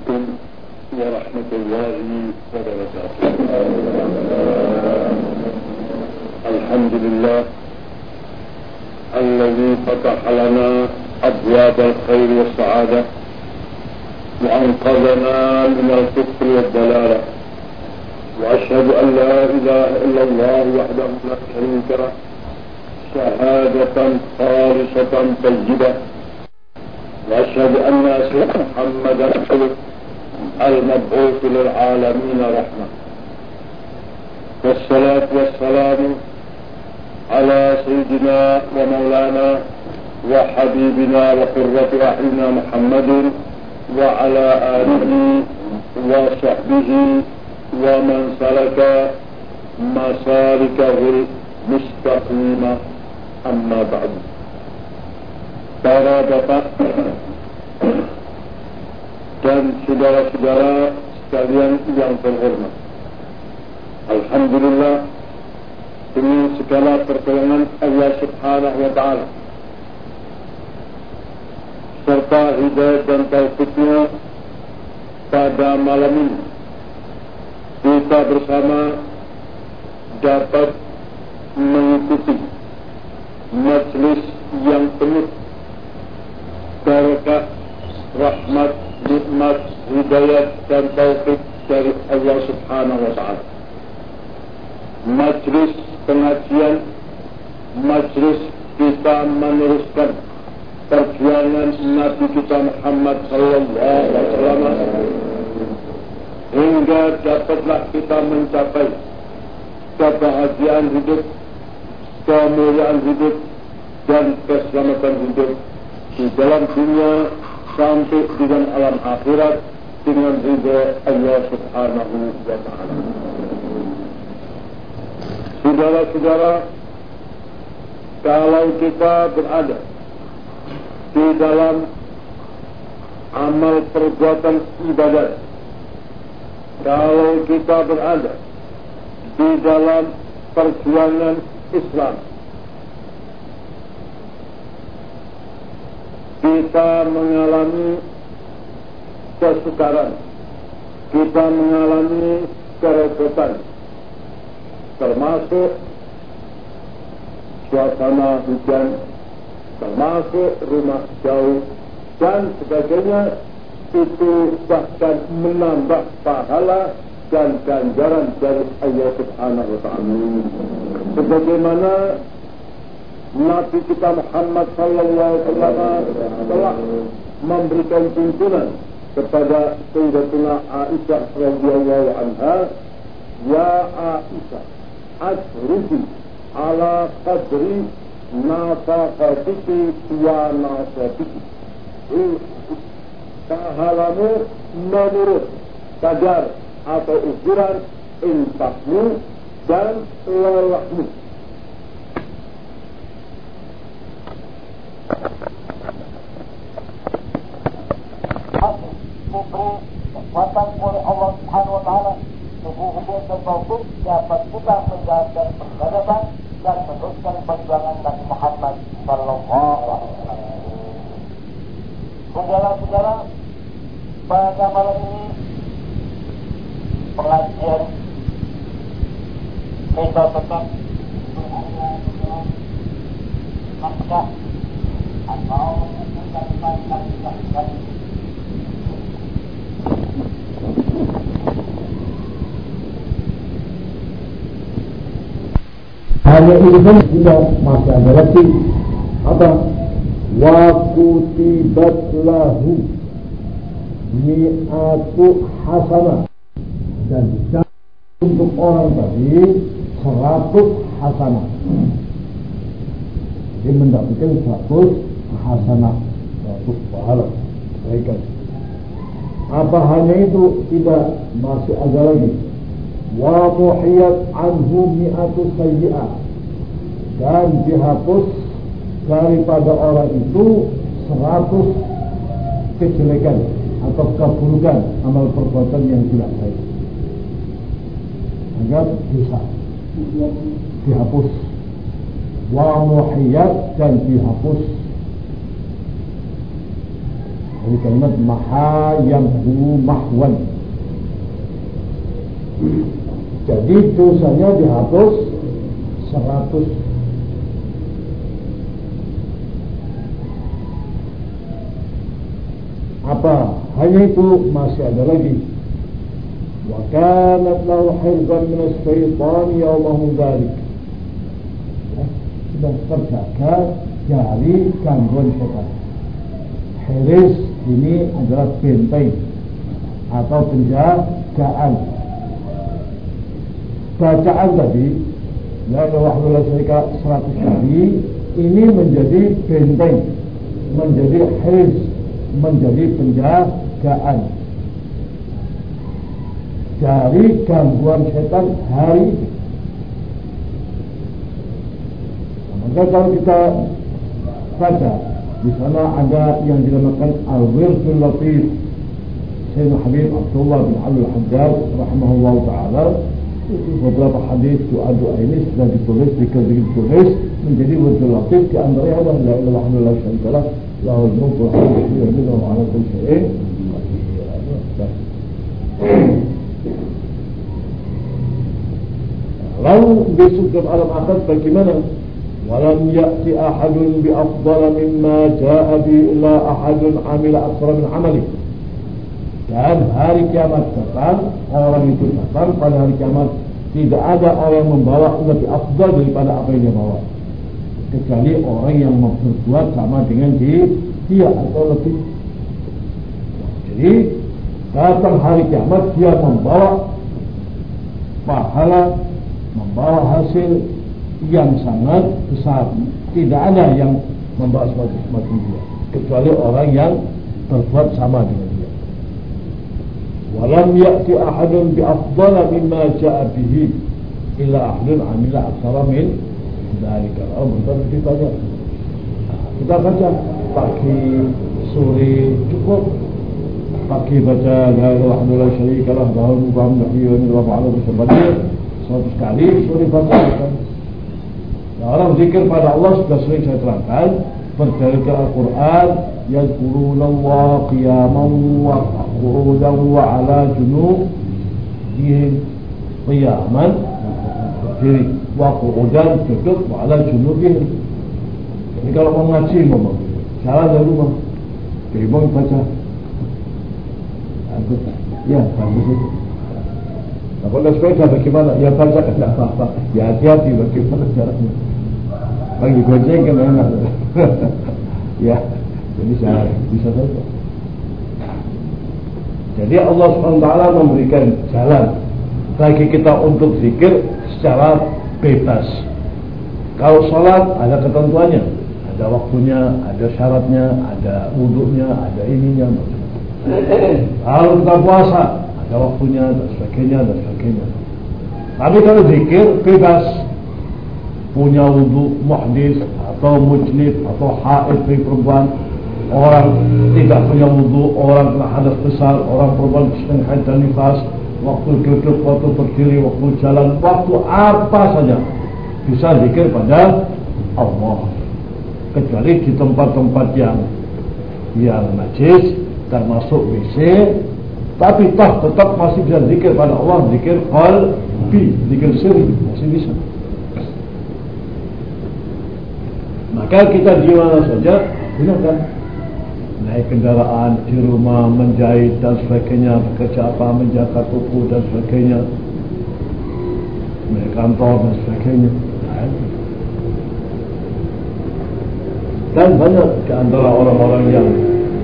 عليكم ورحمة الله وبركاته. الحمد لله الذي فتح لنا أبواب الخير والسعادة وأنقذنا من الكفر والضلالة. وأشهد أن لا إله إلا الله وحده لا شريك له. شهادة خالصة طيبة. وأشهد أن سيدنا محمدا عبده المبعوث للعالمين رحمة. والصلاة والسلام على سيدنا ومولانا وحبيبنا وقرة أعيننا محمد وعلى آله وصحبه ومن سلك مسالكه المستقيمة أما بعد. bapak dan saudara-saudara sekalian yang terhormat. Alhamdulillah dengan segala pertolongan Allah Subhanahu wa taala serta hidayah dan taufiknya pada malam ini kita bersama dapat mengikuti majlis yang penuh barakah, rahmat, nikmat, hidayah dan taufik dari Allah Subhanahu wa taala. Majlis pengajian, majlis kita meneruskan perjuangan Nabi kita Muhammad sallallahu alaihi wasallam hingga dapatlah kita mencapai kebahagiaan hidup, kemuliaan hidup, dan keselamatan hidup di dalam dunia sampai dalam alam akhirat dengan ridha Allah Subhanahu wa taala. Saudara-saudara, kalau kita berada di dalam amal perbuatan ibadat, kalau kita berada di dalam perjuangan Islam, kita mengalami kesukaran, kita mengalami kerepotan, termasuk suasana hujan, termasuk rumah jauh, dan sebagainya, itu bahkan menambah pahala dan ganjaran dari Allah Subhanahu wa taala. Sebagaimana Nabi kita Muhammad sallallahu alaihi wasallam telah memberikan tuntunan kepada Sayyidatuna Aisyah radhiyallahu anha, "Ya Aisyah, asrufi ala qadri nafaqatiki wa nasabiki." Pahalamu menurut kadar atau ukuran infakmu dan lelahmu. Diberi kekuatan oleh Allah Subhanahu wa taala hubungan dan taufik dapat kita menjalankan peribadatan dan meneruskan perjuangan Nabi Muhammad sallallahu alaihi wasallam. Saudara-saudara, pada malam ini pengajian kita tetap naskah atau bukan hanya saja tidak masih ada lagi. Apa? Wa kutibat lahu mi'atu hasanah. Dan untuk orang tadi seratus hasanah. Dia mendapatkan seratus hasanah. Seratus pahala. Kebaikan apa hanya itu? Tidak masih ada lagi. Wa muhiyat anhu mi'atu sayyi'ah. Dan dihapus daripada orang itu seratus kejelekan atau keburukan amal perbuatan yang tidak baik. Agar bisa dihapus. Wa muhiyat dan dihapus Dari kalimat maha yang hu mahwan. Jadi dosanya dihapus 100 apa? Hanya itu masih ada lagi. Wa kanat lahu hirzan min asy-syaitan yawmahu dzalik ya, sudah terjaga dari gangguan setan. Hiris ini adalah benteng atau penjagaan bacaan tadi La ilaha illallah 100 kali ini menjadi benteng menjadi hirs menjadi penjagaan dari gangguan setan hari maka kalau kita baca di sana ada yang dinamakan Al-Wirsul Latif Sayyidina Habib Abdullah bin Abdul Hajjaj rahimahullah taala beberapa hadis doa-doa ini sudah ditulis, dikir-dikir menjadi Wirsul Latif di antara ada La ilaha illallah syarikalah lahul Allah wa lahul Lalu besok dalam alam akad bagaimana? Ya'ti ahadun bi afdala mimma ja'a bi illa ahadun amila aksara min amali. Dan hari kiamat datang, orang itu datang pada hari kiamat tidak ada orang membawa lebih afdal daripada apa yang dia bawa kecuali orang yang berbuat sama dengan dia atau lebih jadi datang hari kiamat dia membawa pahala membawa hasil yang sangat besar. Tidak ada yang membawa semacam dia. Kecuali orang yang berbuat sama dengan dia. Walam ya'ti ahadun bi afdala mimma ja'a bihi illa ahadun amila aktsara min kalau bukan ditanya kita baca pagi sore cukup. Pagi baca la ilaha illallah syarika lah bahwa muhammad nabiyyu wa ba'ala bersabda seratus kali sore baca nah, orang zikir pada Allah sudah sering saya terangkan berdalilkan Al-Quran Allah qiyaman wa qu'udan wa ala junubihim qiyaman berdiri waktu hujan duduk ala junubin. Ini kalau mau ngaji ngomong jalan dari rumah Kebong baca. Ya bagus itu. Nah kalau sepeda bagaimana? Ya baca tidak apa-apa. Ya hati-hati bagaimana caranya Bagi gojeng kan enak Ya Jadi saya bisa saja Jadi Allah SWT memberikan jalan bagi kita untuk zikir secara bebas. Kalau sholat ada ketentuannya, ada waktunya, ada syaratnya, ada wudhunya, ada ininya. Kalau kita puasa ada waktunya, dan sebagainya, dan sebagainya. Tapi kalau zikir bebas, punya wudhu muhdis atau mujnib atau haid dari perempuan, orang tidak punya wudhu, orang kena hadas besar, orang perempuan sedang haid dan nifas, waktu duduk, waktu berdiri, waktu jalan, waktu apa saja bisa zikir pada Allah. Kecuali di tempat-tempat yang yang najis, termasuk WC, tapi toh tetap masih bisa zikir pada Allah, zikir qalbi, zikir sirri, masih bisa. Maka kita di mana saja gunakan. Naik kendaraan di rumah menjahit dan sebagainya bekerja apa menjaga toko dan sebagainya. Naik kantor dan sebagainya. Dan banyak di antara orang-orang yang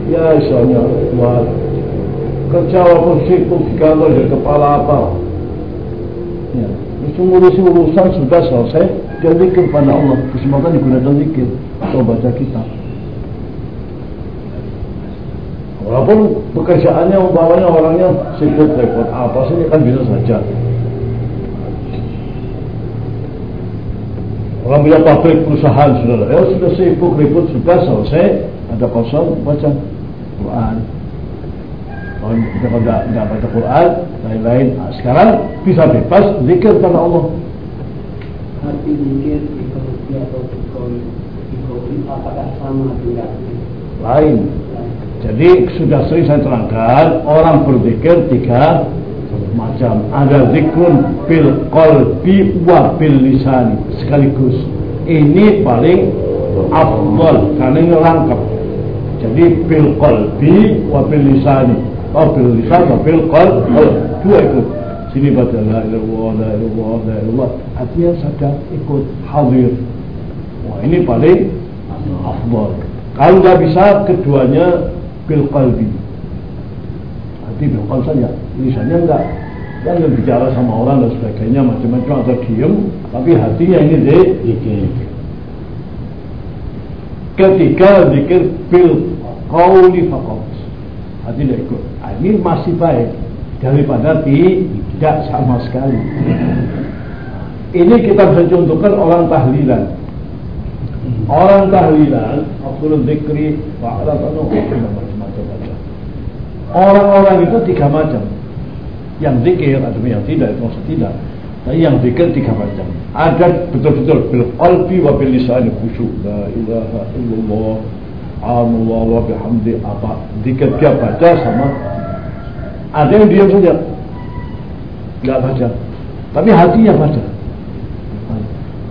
ya misalnya buat kerja walaupun sibuk di kantor jadi kepala apa. Ya ngurusi urusan sudah selesai dia zikir pada Allah. Kesempatan digunakan zikir. Atau baca kitab. Walaupun pekerjaannya umpamanya orangnya sibuk repot. Apa sih kan bisa saja. Orang punya pabrik perusahaan sudah, ya sudah sibuk repot sudah selesai. Ada kosong baca Quran. Kalau kita tidak baca Quran lain-lain, nah, sekarang bisa bebas zikir pada Allah. Hati zikir di atau di apakah sama dengan lain Jadi sudah sering saya terangkan orang berzikir tiga macam. Ada zikrun bil qalbi wa bil lisani sekaligus. Ini paling afdal karena ini lengkap. Jadi bil qalbi wa bil lisani. Oh bil lisan wa bil qalbi. Dua ikut. Sini baca la ilaha illallah, la ilaha illallah, la ilaha Artinya saja ikut hadir. Wah ini paling afdal. Kalau nggak bisa keduanya bil qalbi. Hati bil qalbi saja, lisannya enggak. Jangan bicara sama orang dan sebagainya macam-macam atau diem, tapi hatinya ini deh. Ketika zikir bil qauli faqat. Hati tidak ikut. Nah, ini masih baik daripada tidak sama sekali. Ini kita bisa contohkan orang tahlilan. Orang tahlilan, Abdul Zikri. Orang-orang itu tiga macam. Yang zikir, ada yang tidak, itu maksud tidak. Tapi yang zikir tiga macam. Ada betul-betul bil qalbi wa bil lisan khusyuk. La ilaha illallah. Allah wa bihamdi apa zikir dia baca sama ada yang diam saja nggak baca tapi hatinya baca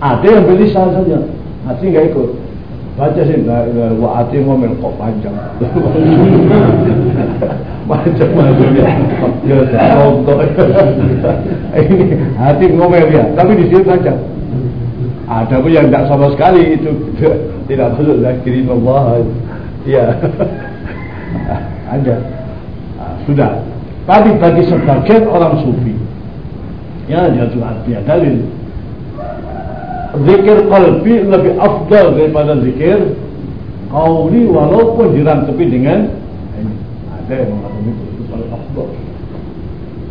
ada. Yang belisan saja hati nggak ikut. Baca sih wa hati ngomel kok panjang. Macam macam ya ini hati ngomel ya. Tapi di sini baca ada pun yang tidak sama sekali itu. Tidak masuk zakirin Allah ya. Ada. Sudah. Tapi bagi sebagian orang sufi ya dia artinya dalil zikir qalbi lebih afdal daripada zikir qauli walaupun dirangkupi dengan ini. Ada yang mengatakan itu itu paling afdal.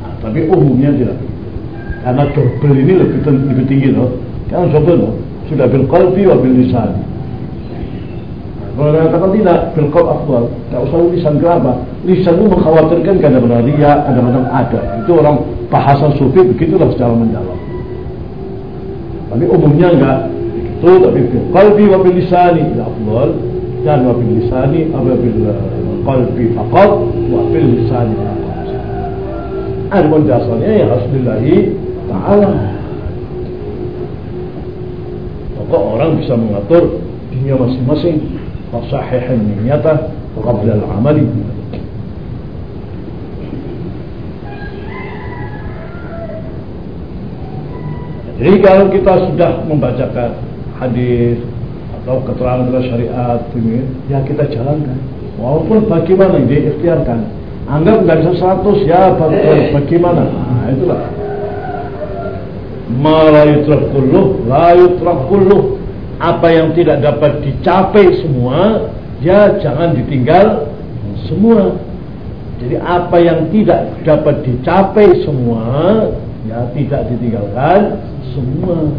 Nah, tapi umumnya tidak. Karena double ini lebih, lebih tinggi loh kan double loh sudah bil qalbi wa bil lisan. Kalau katakan tidak, bil qalb afdal. Tak usah lisan kenapa? Lisan itu mengkhawatirkan kadang-kadang ria, kadang-kadang ada. Itu orang bahasa sufi begitulah secara mendalam. Tapi umumnya enggak itu tapi kalbi wa bil lisani ya afdal dan wa bil lisani apa bil kalbi eh, faqat wa bil lisani Adapun dasarnya ya Rasulullahi Ta'ala. Maka orang bisa mengatur dunia masing-masing Fasahihin niyata Qabla al-amali. Jadi kalau kita sudah membacakan hadis atau keterangan syariat ini, ya kita jalankan. Walaupun bagaimana dia ikhtiarkan. Anggap nggak bisa 100 ya bagaimana. Nah, itulah. Ma la yutrak kulluh, la yutrak kulluh apa yang tidak dapat dicapai semua ya jangan ditinggal semua jadi apa yang tidak dapat dicapai semua ya tidak ditinggalkan semua.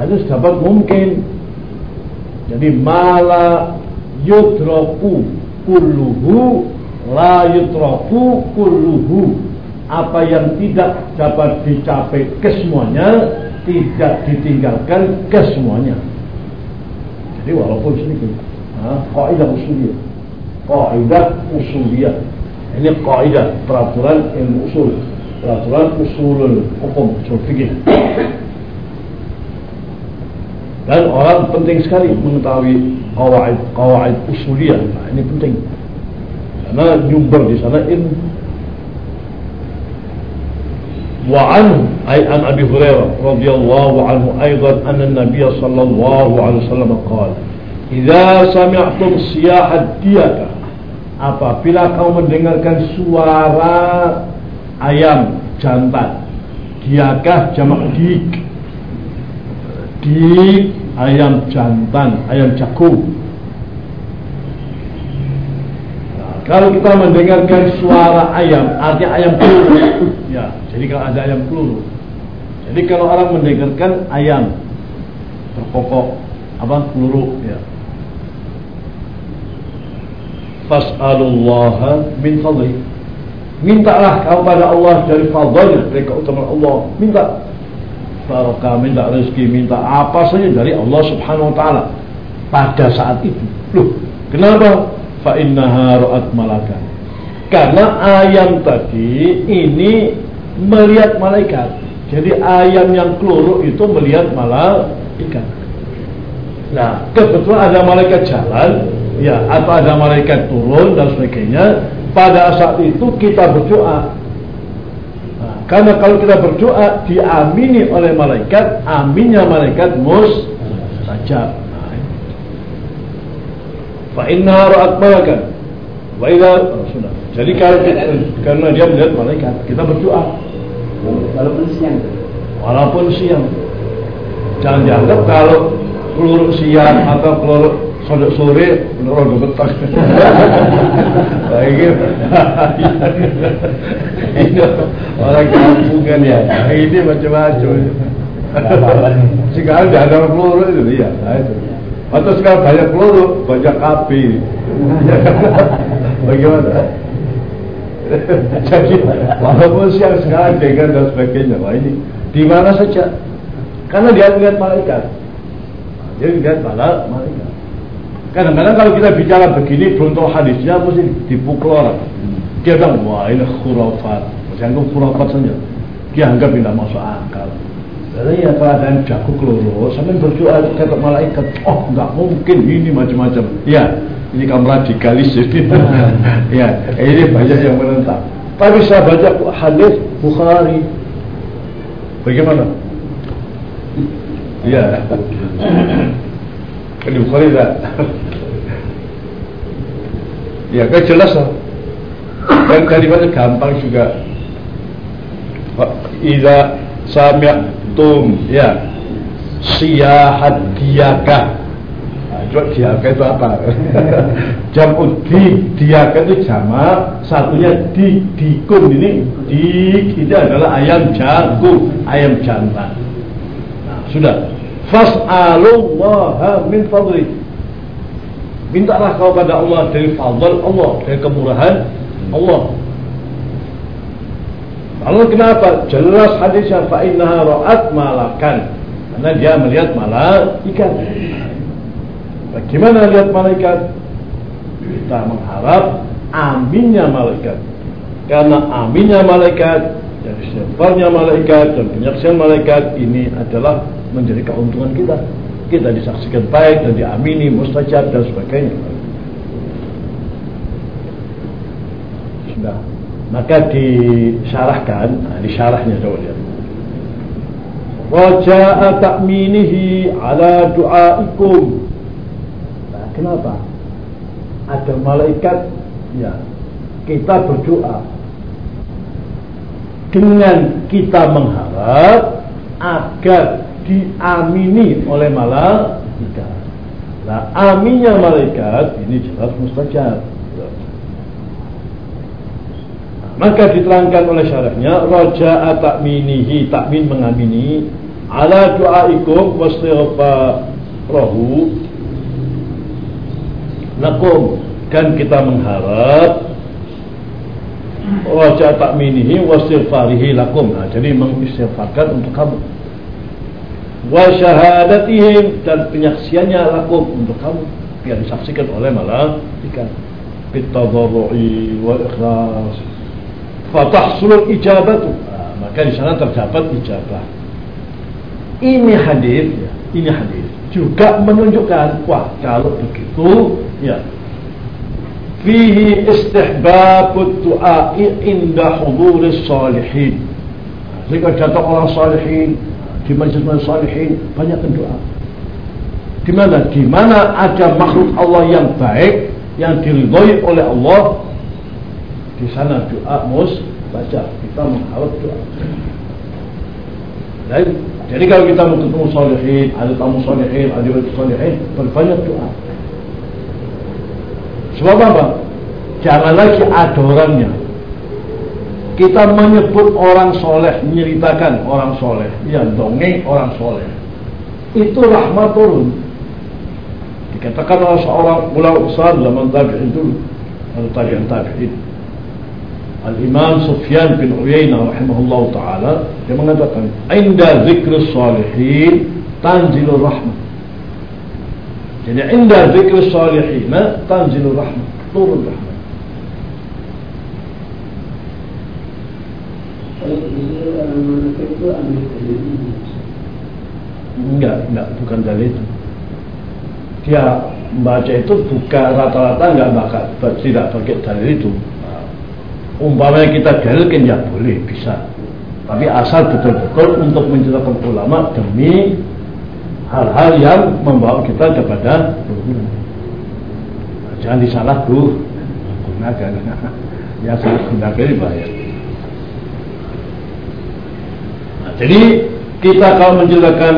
Harus dapat mungkin. Jadi mala yutroku kulluhu la yutroku kulluhu. Apa yang tidak dapat dicapai kesemuanya tidak ditinggalkan kesemuanya jadi walaupun sedikit, kaidah usuliyah, kaidah usuliyah. Ini kaidah peraturan ilmu usul, peraturan usul hukum usul fikih. Dan orang penting sekali mengetahui kawaid kawaid usuliyah. Nah, ini penting. Karena nyumber di sana ilmu. وعنه أي عن أبي هريرة رضي الله عنه أيضا أن النبي صلى الله عليه وسلم قال إذا سمعتم صياح الديكة apabila kau mendengarkan suara ayam jantan diakah jamak dik dik ayam jantan ayam jago Kalau kita mendengarkan suara ayam, artinya ayam peluru. Ya, jadi kalau ada ayam peluru. Jadi kalau orang mendengarkan ayam berkokok apa peluru, ya. Fas'alullah min fadli. Mintalah kau pada Allah dari fadlnya, dari keutamaan Allah. Minta barokah, minta rezeki, minta apa saja dari Allah Subhanahu wa taala pada saat itu. Loh, kenapa? fa innaha ra'at malakan. Karena ayam tadi ini melihat malaikat. Jadi ayam yang keluruk itu melihat malaikat. Nah, kebetulan ada malaikat jalan, ya, atau ada malaikat turun dan sebagainya. Pada saat itu kita berdoa. Karena kalau kita berdoa diamini oleh malaikat, aminnya malaikat mustajab. Nah, Fa inna ra'at malakan. Wa idza sudah. Jadi kalau karena dia melihat malaikat, kita berdoa Walaupun siang. walaupun siang. Jangan dianggap kalau peluru siang atau peluru sore sore menurut gemetak. Baik. Ini orang kampungan ya. Ini macam-macam. Sekarang tidak ada peluru itu ya. Nah, itu. Atau sekarang banyak peluru, banyak api. Bagaimana? Jadi walaupun siang sekarang dengan dan sebagainya, wah ini di mana saja. Karena dia melihat malaikat. Dia melihat malaikat. Kadang-kadang kalau kita bicara begini belum tahu hadisnya mesti dipukul orang. Dia bilang wah ini khurafat. Masih anggap khurafat saja. Dia anggap tidak masuk akal. Jadi ya kalau ada yang jago keloro, sampai berdoa kata malaikat, oh nggak mungkin ini macam-macam. Ya, ini kamu radikalis jadi. ya, ini banyak yang menentang. Tapi saya baca hadis Bukhari. Bagaimana? Ya. Di Bukhari tak? Ya, kan jelas lah. Dan kalimatnya gampang juga. Ida sami'tum ya siyahat diyaka nah, coba diyaka itu apa? Jamu di diyaka itu jama satunya di dikun ini dik itu adalah ayam jago ayam jantan nah sudah. Fas'alullaha min fadli mintalah kau pada Allah dari fadl Allah dari kemurahan Allah Lalu kenapa? Jelas hadisnya fa innaha ra'at malakan. Karena dia melihat malaikat. Bagaimana lihat malaikat? Kita mengharap aminnya malaikat. Karena aminnya malaikat dan istighfarnya malaikat dan penyaksian malaikat ini adalah menjadi keuntungan kita. Kita disaksikan baik dan diamini, mustajab dan sebagainya. Sudah. Maka disyarahkan nah, di syarahnya coba lihat. Raja'a ta'minihi ala du'aikum. Nah, kenapa? Ada malaikat ya kita berdoa. Dengan kita mengharap agar diamini oleh malaikat. Nah aminnya malaikat ini jelas mustajab. Maka diterangkan oleh syarahnya raja takminihi takmin mengamini ala du'aikum wastighfarahu lakum dan kita mengharap raja takminihi wastighfarihi lakum. Nah, jadi mengistighfarkan untuk kamu wa syahadatihim dan penyaksiannya lakum untuk kamu. Biar disaksikan oleh malaikat. Bitadarru'i wal ikhlas. Fatahsulul ijabatu. Nah, maka di sana terdapat ijabah. Ini hadis ya, ini hadis. Juga menunjukkan wah kalau begitu ya. Fihi istihbabut du'a'i inda huduris salihin. Jika datang orang salihin di majlis salihin banyak doa di mana? Di mana ada makhluk Allah yang baik yang diridhoi oleh Allah? Di sana doa mus. Baca kita mengharap doa. Dan, jadi kalau kita mau ketemu solehin ada tamu solehin ada wajib solehin berbanyak doa. Sebab apa? Jangan lagi ada orangnya kita menyebut orang soleh menceritakan orang soleh. Ya dongeng orang soleh. Itu rahmat turun. Dikatakan oleh seorang ulama besar zaman tabi'in dulu. Atau tabi'in tabi'in. Al-Imam Sufyan bin Uyainah rahimahullah taala dia mengatakan inda zikr salihin tanzilur rahmah. Jadi inda zikr salihin tanzilur rahmah. Turun rahmat. Kalau beliau orang munafik itu ambil dari ini. Enggak, enggak, bukan dari itu. Dia membaca itu bukan rata-rata enggak bakal tidak pakai dalil itu. Umpamanya kita dalilkan ya boleh, bisa. Tapi asal betul-betul untuk menceritakan ulama demi hal-hal yang membawa kita kepada Jangan disalah tuh gunakan. ya salah gunakan dibayar. Nah, jadi kita kalau menceritakan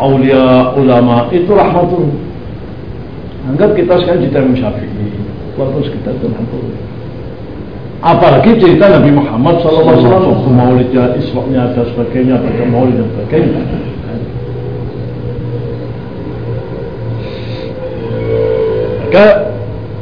aulia ulama itu rahmatul. Anggap kita sekarang cerita Imam Syafi'i, walaupun kita itu rahmatul. Apalagi cerita Nabi Muhammad SAW waktu maulidnya, iswaknya dan sebagainya, baca maulid dan sebagainya. Maka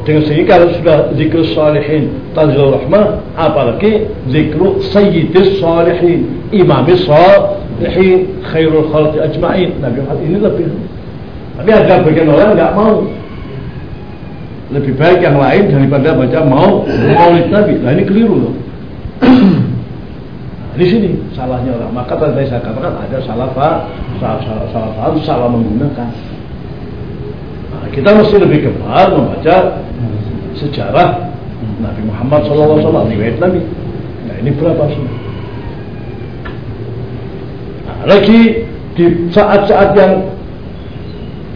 dengan segi kalau sudah zikr salihin tanzil rahmah apalagi zikru sayyidis salihin imamis salihin khairul khalqi ajma'in. Nabi Muhammad ini lebih. Tapi ada bagian orang nggak mau. Lebih baik yang lain daripada baca mau maulid Nabi. Nah ini keliru loh. Nah, di sini salahnya orang. Maka tadi saya katakan ada salah paham salah, salah, salah salah menggunakan kita mesti lebih gemar membaca sejarah Nabi Muhammad SAW riwayat Nabi. Nah ini berapa sih nah, lagi di saat-saat yang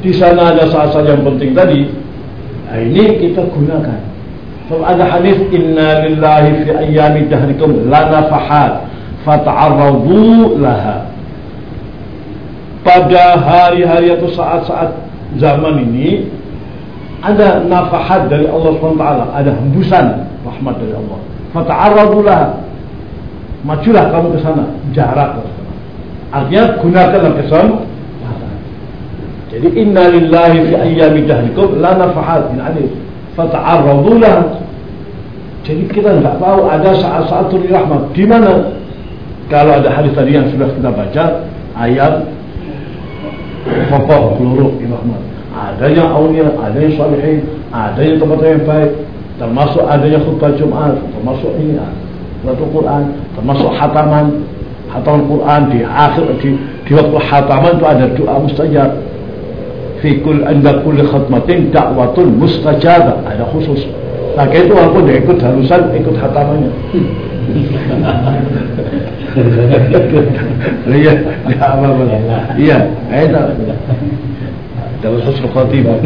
di sana ada saat-saat yang penting tadi nah ini kita gunakan. Kalau ada hadis inna lillahi fi ayyami dahrikum la nafahat fata'arradu laha. Pada hari-hari atau saat-saat zaman ini ada nafahat dari Allah SWT ada hembusan rahmat dari Allah. Fata'arradu laha. Majulah kamu ke sana jarak artinya gunakanlah kesempatan jadi inna lillahi fi ayyami dahrikum la nafahat min alif fata'arradu laha. Jadi kita nggak tahu ada saat-saat turun rahmat. Di mana? Kalau ada hadis tadi yang sudah kita baca ayat pokok peluru rahmat adanya aulia, adanya salihin, adanya tempat yang baik, termasuk adanya khutbah Jumat, termasuk ini Al Quran, termasuk hataman, hataman Quran di akhir di, di waktu hataman itu ada doa mustajab. Fi kul anda kulli khatmatin da'watun mustajabah ada khusus. Nah itu dia ikut halusan, ikut hatamannya. Iya, apa apa. Iya, itu. dapat husnul khatimah.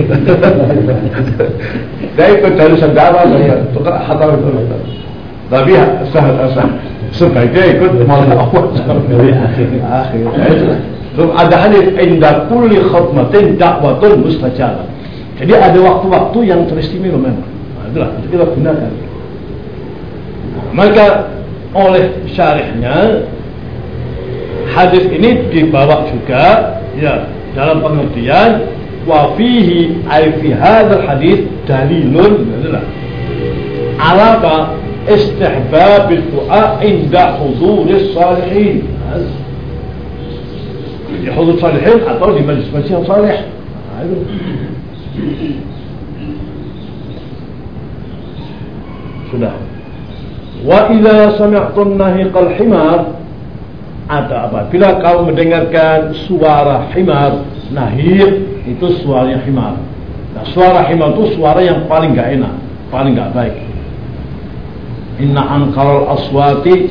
Dia ikut halusan dakwah saya tukar hatam itu. Tapi sah sah sebaiknya ikut malam awal sampai akhir. Akhir. Terus ada hadis inda kulli khatmatin da'watun mustajabah. Jadi ada waktu-waktu yang teristimewa memang. Nah, itulah kita gunakan. Maka oleh syarihnya hadis ini dibawa juga ya dalam pengertian wa fihi ay fi hadis dalilun adalah ala ba istihbab ad-du'a inda hudur salihin. Di hudur salihin atau di majlis-majlis yang salih. Sudah Wa idza sami'tum nahiqal himar ada apabila kau mendengarkan suara himar nahiq itu suaranya himar. Nah suara himar itu suara yang paling gak enak paling gak baik. Inna anqaral aswati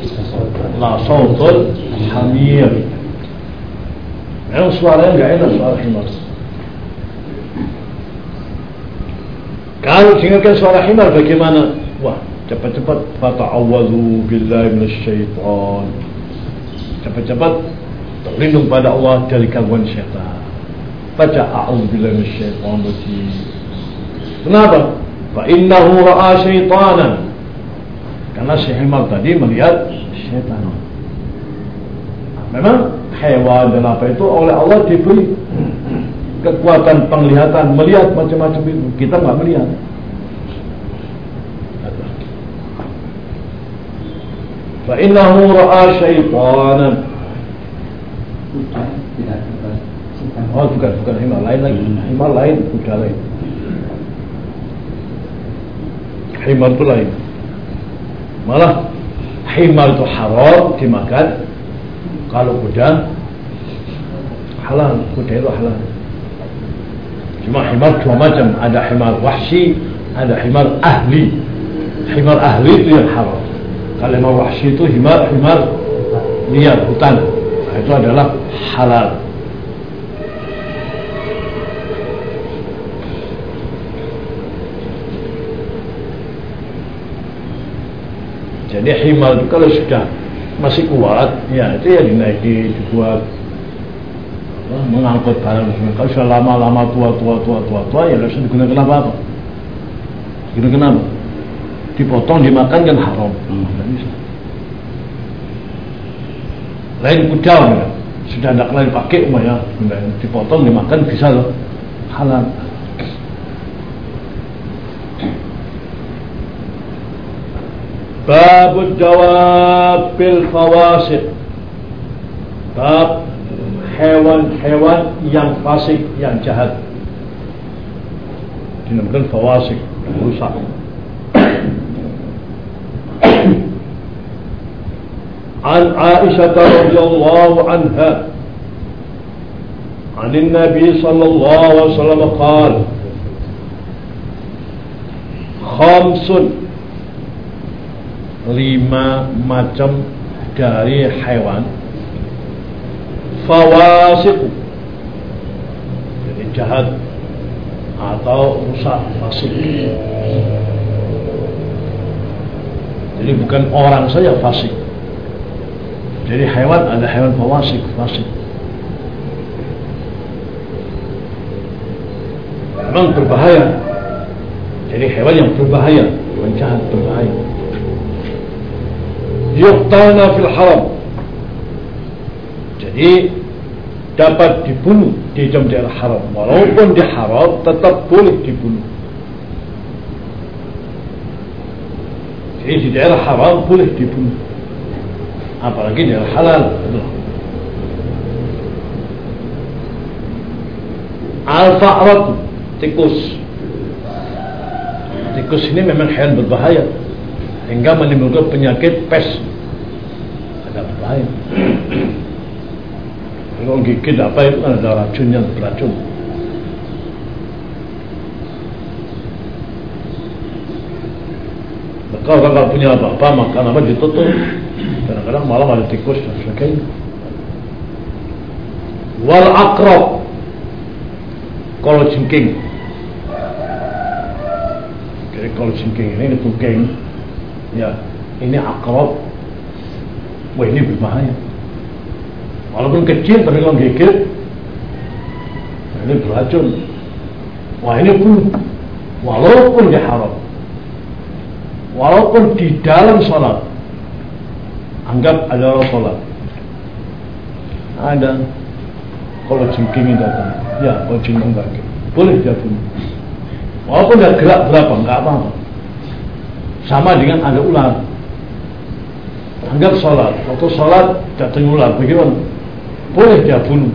la sautul hamir. Memang suaranya gak enak suara himar. Kalau dengarkan suara himar bagaimana cepat-cepat fata'awwadhu billahi minasyaitan. Cepat-cepat berlindung pada Allah dari gangguan syaitan. Baca a'udzubillahi minasyaitonir rajim. Kenapa? Fa innahu ra'a syaitanan. Karena si Himar tadi melihat syaitan. Memang hewan dan apa itu oleh Allah diberi kekuatan penglihatan melihat macam-macam itu. Kita nggak melihat فإنه رأى شيطانا Oh bukan bukan himar lain lagi himar lain kuda lain himar itu lain malah himar itu haram dimakan kalau kuda halal kuda itu halal cuma himar dua macam ada himar wahsi ada himar ahli himar ahli itu yang haram kalau himar wahsi itu himar himar liar hutan nah, itu adalah halal Jadi himal itu kalau sudah masih kuat, ya itu ya dinaiki, dibuat mengangkut barang. Kalau sudah lama-lama tua, tua, tua, tua, tua, ya harus digunakan apa apa? Digunakan apa? dipotong dimakan kan haram. Hmm. Lain kuda ya. sudah tidak lain pakai umaya dipotong dimakan bisa loh. Halal. Bab jawab bil fawasid. Bab hewan-hewan yang fasik, yang jahat. Dinamakan fawasik, rusak. عن عائشة رضي الله عنها عن النبي صلى الله عليه وسلم قال خمس lima macam dari hewan fawasiku jadi jahat atau rusak fasik jadi bukan orang saja fasik jadi hewan ada hewan fawasik fasik memang berbahaya. Jadi hewan yang berbahaya hewan jahat berbahaya. Yuqtalna fil haram. Jadi dapat dibunuh di jam daerah haram. Walaupun di haram tetap boleh dibunuh. Jadi di daerah haram boleh dibunuh apalagi daerah halal. Al-fa'rat tikus. Tikus ini memang hewan berbahaya. Hingga menimbulkan penyakit pes. Ada berbahaya. Kalau gigit apa itu kan ada racun yang beracun. Kalau kalau punya apa-apa makan apa ditutup kadang-kadang malam ada tikus dan sebagainya wal akrab. Kalau jengking. Jadi kalau jengking ini ketuking ya ini akrab. Wah ini berbahaya. Walaupun kecil tapi kalau gigit ini beracun. Wah ini pun walaupun di haram. Walaupun di dalam sholat anggap ada orang sholat. Ada. Kalau jengking datang. Ya kalau jengking datang boleh dia bunuh. Walaupun dia gerak berapa enggak apa-apa. Sama dengan ada ular. Anggap sholat. Waktu sholat datang ular bagaimana boleh dia bunuh.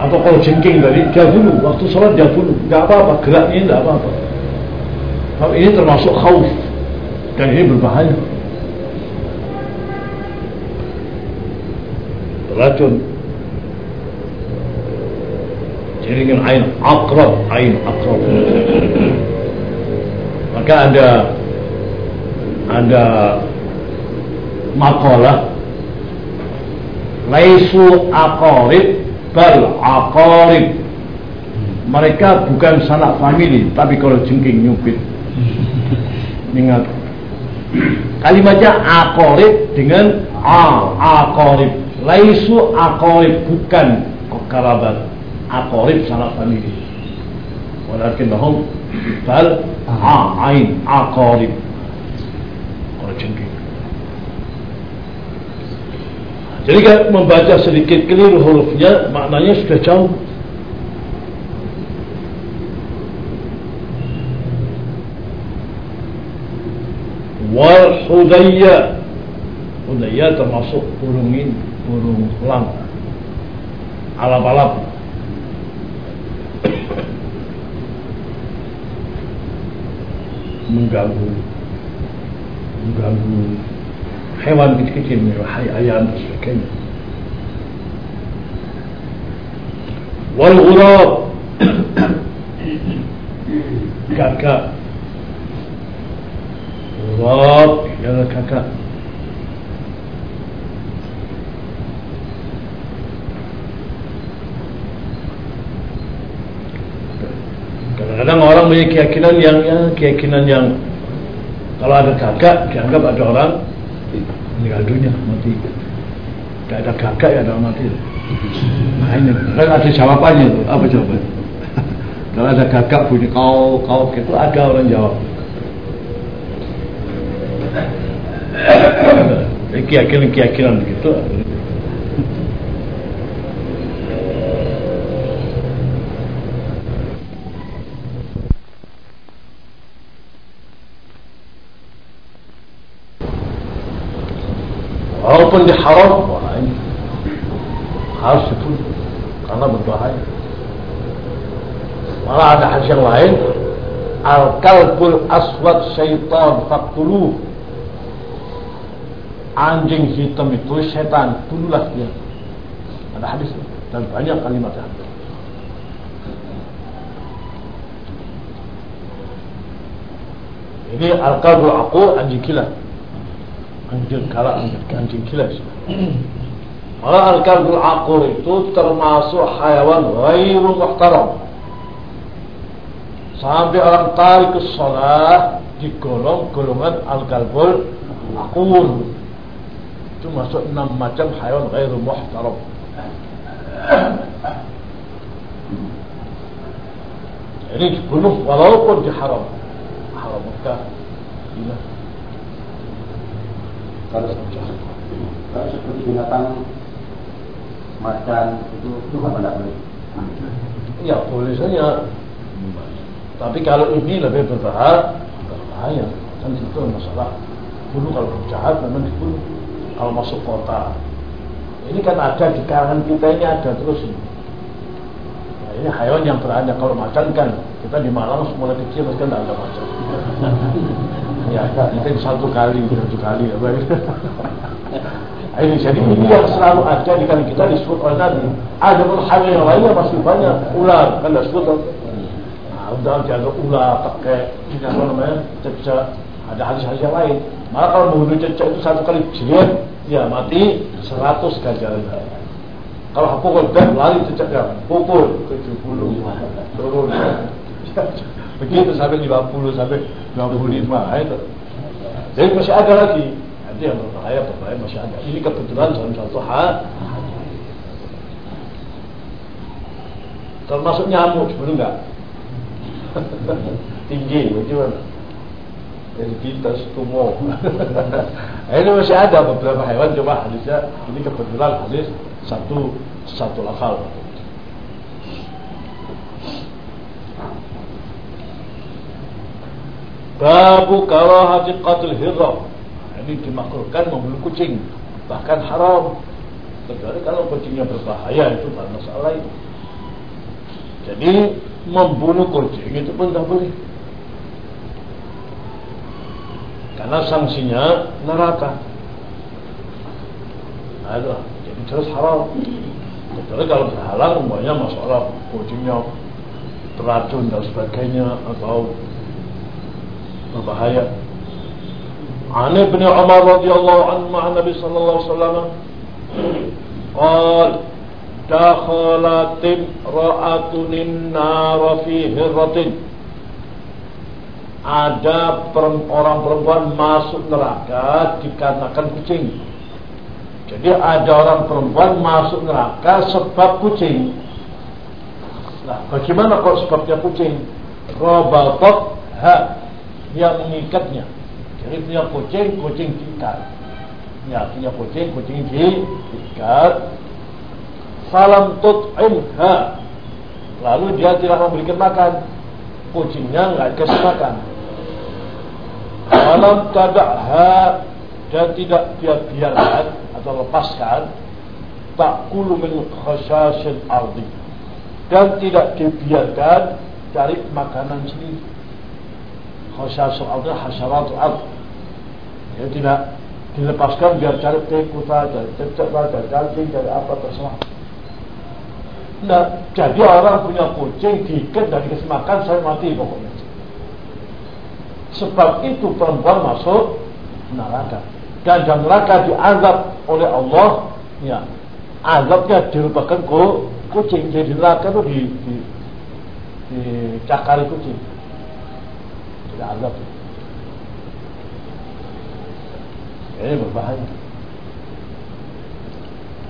Atau kalau jengking tadi dia bunuh. Waktu sholat dia bunuh. Nggak apa-apa geraknya nggak apa-apa. Tapi ini termasuk khauf. Dan ini berbahaya beracun jadi ain akrab ain akrab. Maka ada ada makalah laisu akorib bal akorib mereka bukan sanak famili tapi kalau jengking nyupit. Ingat. Kalimatnya akorib dengan a akorib laisu akorib bukan kerabat akorib sanak famili walakinnahum bal a ain akorib kalau jengking Jadi kalau membaca sedikit keliru hurufnya, maknanya sudah jauh. Wal hudayya. Hudayya termasuk burung ini Burung lang Alap-alap. Mengganggu. Mengganggu hewan kecil-kecil, hai ayam dan sebagainya. Wal ghurab. Kakak ghurab. Ya kakak Kadang-kadang orang punya keyakinan yang ya, keyakinan yang kalau ada kakak dianggap ada orang meninggal dunia mati. Tidak ada kakak ya ada orang mati. Nah kan ada jawabannya itu apa jawabannya? kalau ada kakak bunyi kau kau itu ada orang jawab. Keyakinan-keyakinan begitu walaupun diharam wah ini harus itu karena berbahaya. Malah ada hadis yang lain al kalbul aswad syaitan faktuluh anjing hitam itu setan tululah dia. Ada hadis dan banyak kalimat yang ini al kalbul aku anjing kilat anjing kala anjing kilas malah al-kalbul akur itu termasuk hayawan ghairu muhtaram. Sampai orang tarik ke sholat digolong golongan al-kalbul akur. Itu masuk enam macam hayawan ghairu muhtaram. Ini dibunuh walaupun diharam. Haram Mekah kalau kalau seperti binatang macan itu itu apa tidak boleh? Ya boleh saja. Tapi kalau ini lebih berbahaya, berbahaya. Kan itu masalah. Dulu kalau jahat memang dibunuh. Kalau masuk kota, ini kan ada di kalangan kita ini ada terus. Nah, ini hewan yang berada kalau macan kan kita di Malang semula kecil kan tidak ada macan. ya mungkin satu kali satu kali ya baik ini jadi ini yang selalu ada di kali kita disebut oleh Nabi. Ada pun hal yang lainnya masih banyak. Ular kan disebut nah, udah ada ular pakai ini apa namanya cecak. Ada hadis-hadis yang lain. Maka kalau membunuh cecak itu satu kali jilat ya mati seratus ganjaran kalau pukul dan lari cecaknya pukul tujuh puluh. Turun begitu sampai 50 sampai 25 itu. Jadi masih ada lagi. Nanti yang berbahaya berbahaya masih ada. Ini kebetulan dalam satu hal. Termasuk nyamuk sebelum enggak tinggi bagaimana kita tumo ini masih ada beberapa hewan coba hadisnya ini kebetulan hadis satu satu lafal Babu karahati qatl hirra. Ini dimakruhkan membunuh kucing, bahkan haram. Kecuali kalau kucingnya berbahaya itu bukan masalah itu. Jadi membunuh kucing itu pun tak boleh. Karena sanksinya neraka. Ada, jadi terus haram. Kecuali kalau berhalang umpamanya masalah kucingnya beracun dan sebagainya atau berbahaya. An Ibn Umar radhiyallahu anhu Nabi sallallahu alaihi wasallam qala dakhalat ra'atun nar fi hirratin ada orang perempuan masuk neraka dikarenakan kucing. Jadi ada orang perempuan masuk neraka sebab kucing. Nah, bagaimana kok sebabnya kucing? Robatok ha yang mengikatnya. Jadi punya kucing, kucing diikat. Ya, punya kucing, kucing diikat. Salam tut'imha. Lalu dia tidak memberikan makan. Kucingnya nggak dikasih makan. Salam tada'ha. Dia tidak dia biarkan atau lepaskan. Takulu min khasyasil ardi. Dan tidak dibiarkan cari makanan sendiri khasyasul ardi hasyaratul ard ya tidak dilepaskan biar cari tikus cari cecek cari cacing cari apa terserah. Nah jadi orang punya kucing diikat dan dikasih makan saya mati pokoknya. Sebab itu perempuan masuk neraka. Dan dalam neraka diazab oleh Allah ya azabnya dirupakan kucing. Jadi neraka itu di, di dicakari kucing. Azab. Ini berbahaya.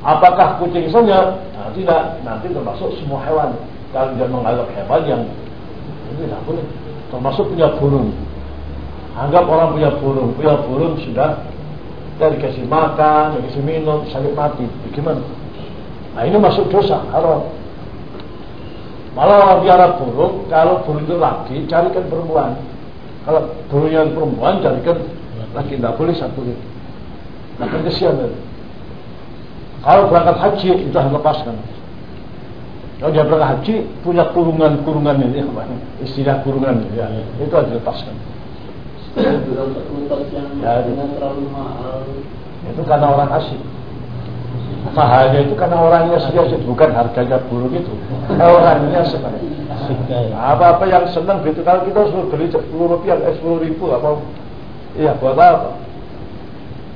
Apakah kucing saja? Nah, tidak. Nanti termasuk semua hewan. Kalau dia menganggap hewan yang ini tidak boleh. Termasuk punya burung. Anggap orang punya burung. Punya burung sudah dari dikasih makan, dikasih minum, sakit mati. Bagaimana? Nah ini masuk dosa, haram. Malah biara burung, kalau burung itu laki, carikan perempuan. Kalau yang perempuan, carikan laki. Tidak boleh satu itu. Akan kesian itu. Kalau berangkat haji, itu harus lepaskan. Kalau dia berangkat haji, punya kurungan-kurungan ini, apa? istilah kurungan, ya, itu harus dilepaskan. Ya, itu karena orang asing mahalnya itu karena orangnya saja bukan harganya burung itu. Orangnya sebenarnya apa-apa yang senang gitu kalau kita suruh beli 10 rupiah eh 10 ribu apa? Iya buat apa?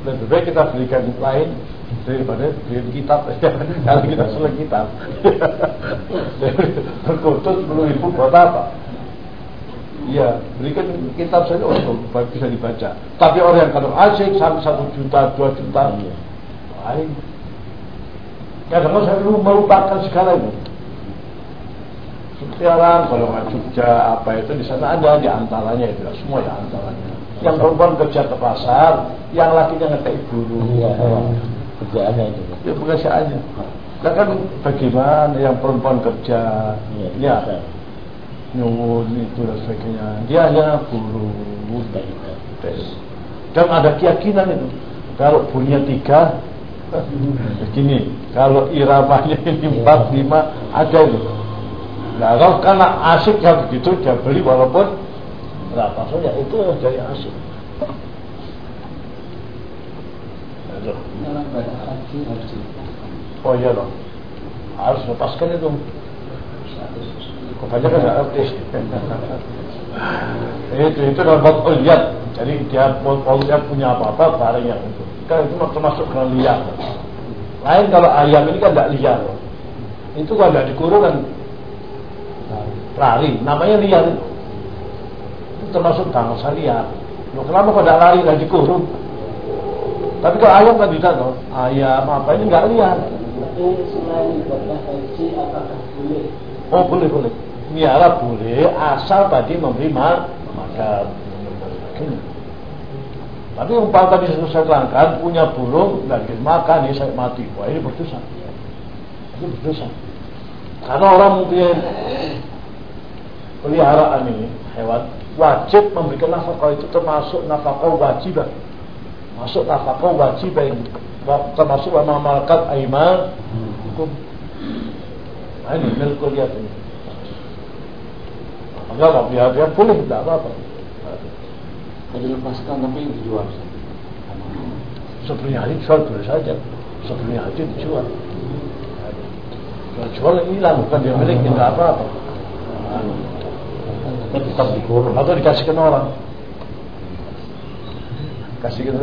Lebih baik kita belikan lain daripada beli kitab. Kalau kita sudah kitab. Berkutut 10 ribu buat apa? Iya, berikan kitab saja untuk bisa dibaca. Tapi orang yang kalau asik sampai satu juta, dua juta, lain Kadang-kadang saya melupakan segala itu. Sekarang kalau nggak Jogja apa itu di sana ada di antaranya itu semua ya antaranya. Yang perempuan kerja ke pasar, yang lakinya ngetek guru. Iya, kerjaannya itu. Ya pekerjaannya. Nah kan bagaimana yang perempuan kerja, iya, ya, ya nyuwun itu dan sebagainya. Dia hanya guru. Dan ada keyakinan itu. Kalau punya tiga, Begini, kalau iramanya ini empat lima ada itu. Nah kalau karena asik ya begitu dia beli walaupun berapa saja itu jadi asik. Oh iya dong, harus lepaskan itu. Kebanyakan nggak ngerti. itu itu dapat lihat. Jadi dia mau lihat punya apa-apa barang yang itu kan itu termasuk dengan liar. Lain kalau ayam ini kan tidak liar. Itu kan tidak dikurung kan lari. Namanya liar itu. Itu termasuk bangsa liar. Loh, kenapa kok tidak lari dan dikurung? Tapi kalau ayam kan tidak loh. Ayam apa ini nggak liar. Oh boleh boleh. Miara boleh asal tadi memberi makan. Tapi umpama tadi saya terangkan punya burung dan makan ini saya mati. Wah ini berdosa. Ini berdosa. Karena orang mungkin peliharaan ini hewan wajib memberikan nafkah itu termasuk nafkah wajib. Masuk nafkah wajib ini termasuk nama malaikat aiman hukum. Nah, ini milkul lihat ini. Enggak, biar biar boleh tidak apa-apa dilepaskan tapi dijual. Sebelumnya hari jual boleh saja. Sebelumnya hari dijual. Jual hilang. Bukan dia milik tidak apa-apa. Tetap dikurung. Atau dikasihkan orang. Kasihkan.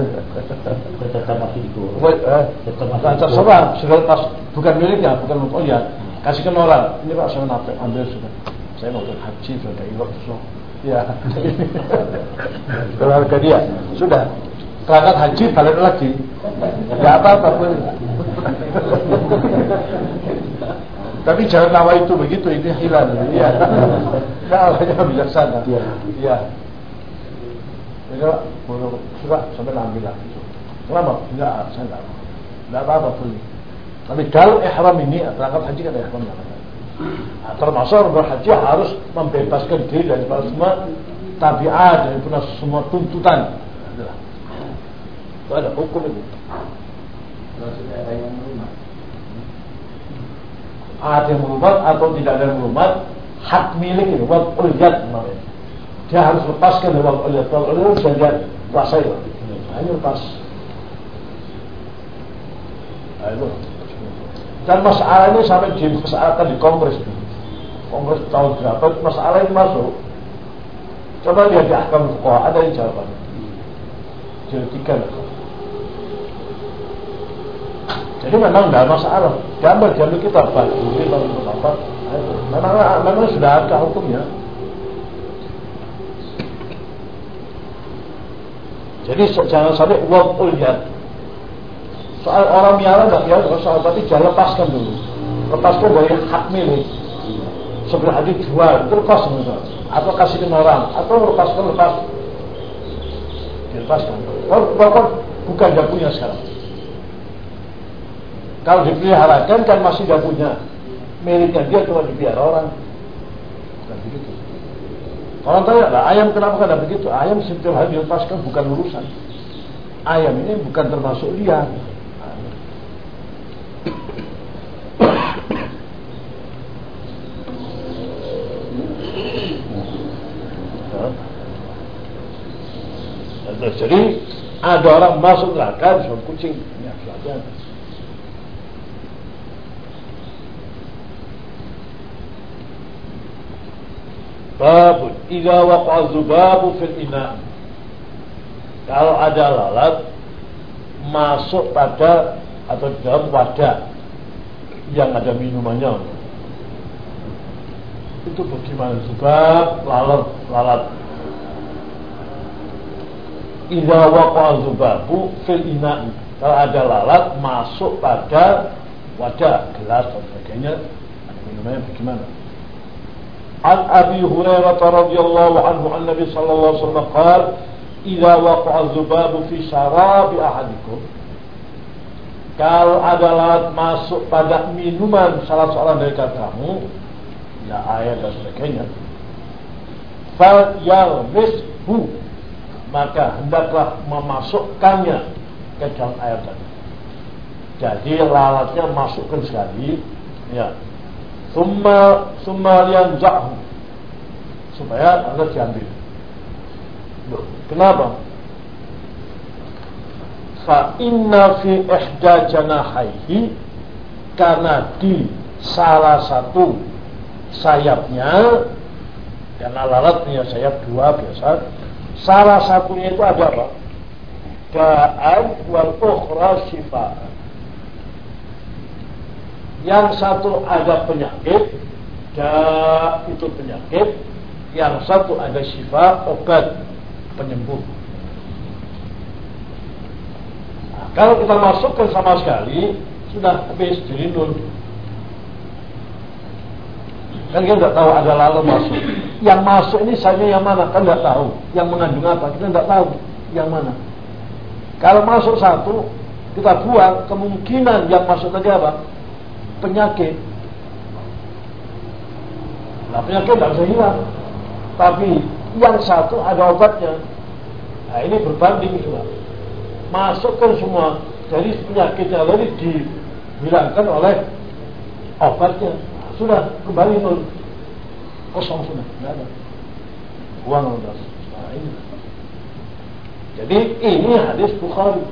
Tetap masih dikurung. Eh, tetap masih terserah. Sudah pas bukan miliknya bukan untuk oh ya kasihkan orang. Ini pak saya ambil sudah. Saya mau haji sudah dari waktu Ya. Keluarga dia. Sudah. Berangkat haji balik lagi. Ya apa-apa pun. Tapi jangan nawa itu begitu, ini hilang. Ya. Nah, hanya bijaksana. Iya. Ya. Jadi, suka sampai ambil lagi. Kenapa? Enggak, saya enggak. Enggak apa-apa pun. Tapi kalau ihram ini, berangkat haji kan ihram enggak Nah, termasuk berhaji harus membebaskan diri dari semua tabiat dan semua tuntutan. Itu ada hukum itu. Ada yang merumat atau tidak ada yang merumat, hak milik itu, buat uliat dia harus lepaskan dari waktu oleh kalau oleh bisa dia kuasai. Nah, ini lepas. Nah, itu dan masalah ini sampai dimasalahkan di kongres kongres tahun berapa masalah ini masuk coba lihat di akam ada yang jawabannya jadi tiga jadi memang tidak masalah. Gambar jambi kita baju kita apa? Memang memang sudah ada hukumnya. Jadi jangan sampai uang uliat. Soal orang miara nggak ya soal tapi jangan lepaskan dulu. Lepaskan dari hak milik. Sebelum hadis jual lepas misalnya. Atau kasihkan orang atau lepaskan lepas. Dilepaskan. Kalau bukan dia punya sekarang. Kalau dipeliharakan kan masih tidak punya. Miliknya dia cuma dipelihara orang. Bukan begitu. Orang tanya lah, ayam kenapa kada begitu? Ayam setiap hari dilepaskan bukan urusan. Ayam ini bukan termasuk liar. Jadi ada orang masuk neraka soal kucing. Ya, Babun Iza waqa zubabu fil ina. Kalau ada lalat Masuk pada Atau dalam wadah Yang ada minumannya. Itu bagaimana? Zubab lalat Lalat Idza waqa'a zubabu fil ina'i. Kalau ada lalat masuk pada wadah, gelas dan sebagainya, Minumnya bagaimana? An Abi Hurairah radhiyallahu anhu an Nabi sallallahu alaihi wasallam qala idza waqa'a zubabu fi syarabi ahadikum kalau ada lalat masuk pada minuman salah seorang dari kamu, ya air dan sebagainya, fal yalmishu maka hendaklah memasukkannya ke dalam air tadi. Jadi lalatnya masukkan sekali. Ya. Summa summa yanzahu supaya anda diambil. Loh, kenapa? Fa inna fi ihda janahaihi. Karena di salah satu sayapnya karena lalat punya sayap dua biasa salah satunya itu ada apa? Da'an wal ukhra yang satu ada penyakit, dan itu penyakit. Yang satu ada syifa, obat penyembuh. Nah, kalau kita masukkan sama sekali, sudah habis jadi nol. Kan kita tidak tahu ada lalu masuk. Yang masuk ini saja yang mana? Kan tidak tahu. Yang mengandung apa? Kita tidak tahu. Yang mana? Kalau masuk satu, kita buang, kemungkinan yang masuk tadi apa? penyakit. Nah penyakit tidak bisa hilang. Tapi yang satu ada obatnya. Nah ini berbanding semua. Masukkan semua dari penyakitnya tadi dihilangkan oleh obatnya. Sudah kembali nol. Kosong sudah, tidak ada. Buang udah. Nah ini. Jadi ini hadis Bukhari.